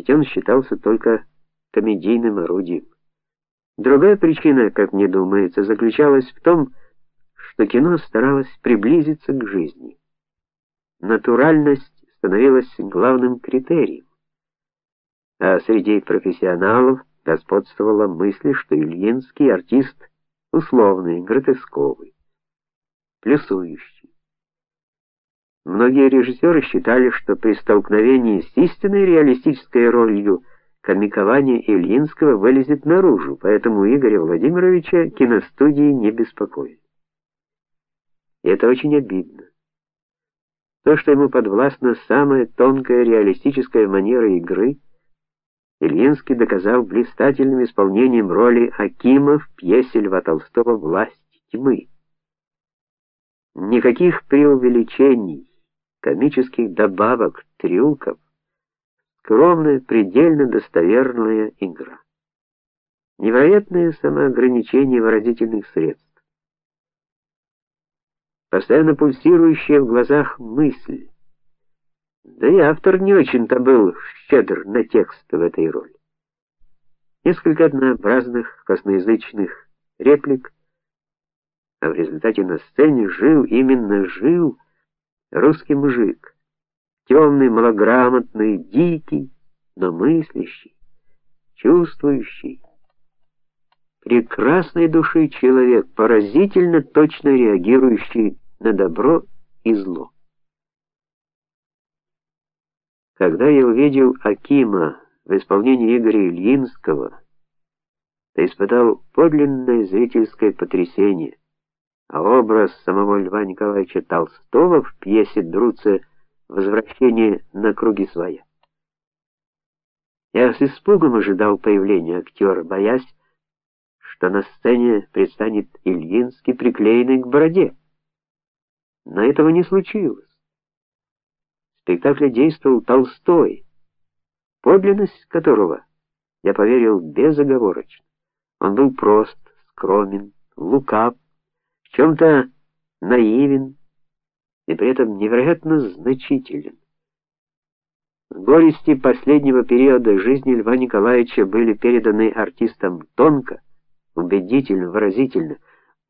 ведь он считался только комедийным орудием. Другая причина, как мне думается, заключалась в том, что кино старалось приблизиться к жизни. Натуральность становилась главным критерием. А среди профессионалов господствовала мысль, что Ильинский артист условный, гротесковый, плюсующий. Многие режиссеры считали, что при столкновении с истинной реалистической ролью комикование Ильинского вылезет наружу, поэтому Игоря Владимировича киностудии не беспокоит. И это очень обидно. То, что ему подвластна самая тонкая реалистическая манера игры, Ильинский доказал блистательным исполнением роли Акима в пьесе Льва Толстого Власть тьмы. Никаких преувеличений, комических добавок, трюков, скромная, предельно достоверная игра. Невероятное самоограничение выразительных средств. Постоянно пульсирующая в глазах мысль. Да и автор не очень-то был щедр на текст в этой роли. Несколько однообразных косноязычных реплик, а в результате на сцене жил именно жил русский мужик. темный, малограмотный, дикий, но мыслящий, чувствующий, прекрасной души человек, поразительно точно реагирующий на добро и зло. Когда я увидел Акима в исполнении Игоря Ильинского, то испытал подлинное зрительское потрясение а образ самого Льва Николаевича Толстого в пьесе Друца Возвращение на круги своя. Я с испугом ожидал появления актера, боясь, что на сцене предстанет Ильинский приклеенный к бороде. Но этого не случилось. В спектакле действовал Толстой, подлинность которого я поверил безоговорочно. Он был прост, скромен, лукав, в чем то наивен и при этом невероятно значителен. Горести последнего периода жизни Льва Николаевича были переданы артистам тонко, убедительно, выразительно.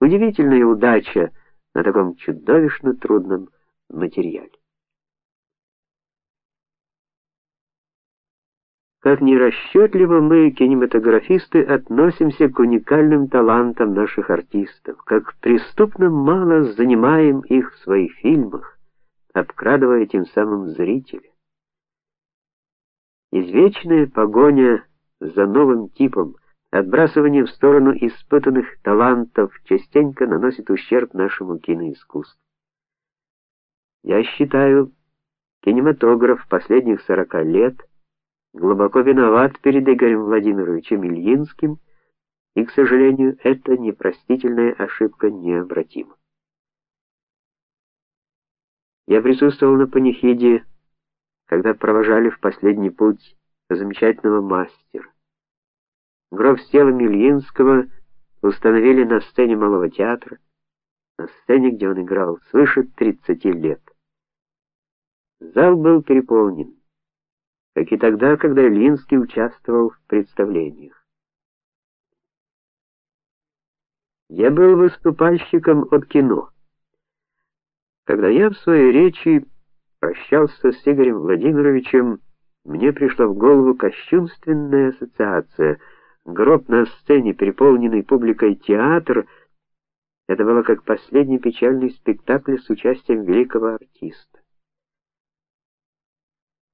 Удивительная удача на таком чудовищно трудном материале. Как нерасчетливо мы, кинематографисты, относимся к уникальным талантам наших артистов, как преступно мало занимаем их в своих фильмах, обкрадывая тем самым зрителя. Извечная погоня за новым типом, отбрасывание в сторону испытанных талантов частенько наносит ущерб нашему киноискусству. Я считаю, кинематограф последних сорока лет глубоко виноват перед Игорем Владимировичем Ильинским, и, к сожалению, эта непростительная ошибка необратима. Я присутствовал на панихиде, когда провожали в последний путь замечательного мастера. Гроб с телом Ильинского установили на сцене Малого театра, на сцене, где он играл свыше 30 лет. Зал был переполнен как и тогда, когда Ильинский участвовал в представлениях. Я был выступальщиком от кино. Когда я в своей речи прощался с Игорем Владимировичем, мне пришла в голову кощунственная ассоциация. Гроб на сцене, переполненный публикой театр, это было как последний печальный спектакль с участием великого артиста.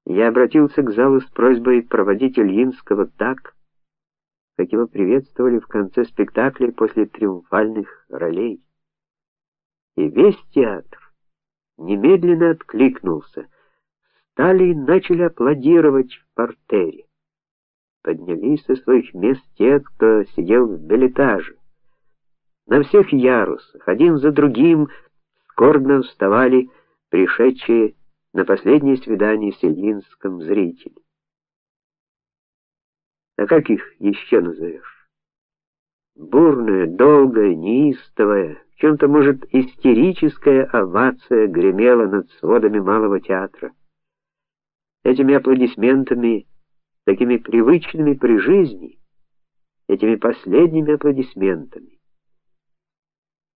Я обратился к залу с просьбой проводить Ильинского так, как его приветствовали в конце спектакля после триумфальных ролей. И весь театр немедленно откликнулся. Стали и начали аплодировать в партере. Поднялись со своих мест те, кто сидел в билетаже. На всех ярусах, один за другим, скорбно вставали пришедшие на последнее свидание с Ильинским зритель. А как их еще назовешь? Бурная, долгая, неистовая, в чем то может истерическая овация гремела над сводами малого театра. Этими аплодисментами такими привычными при жизни, этими последними аплодисментами.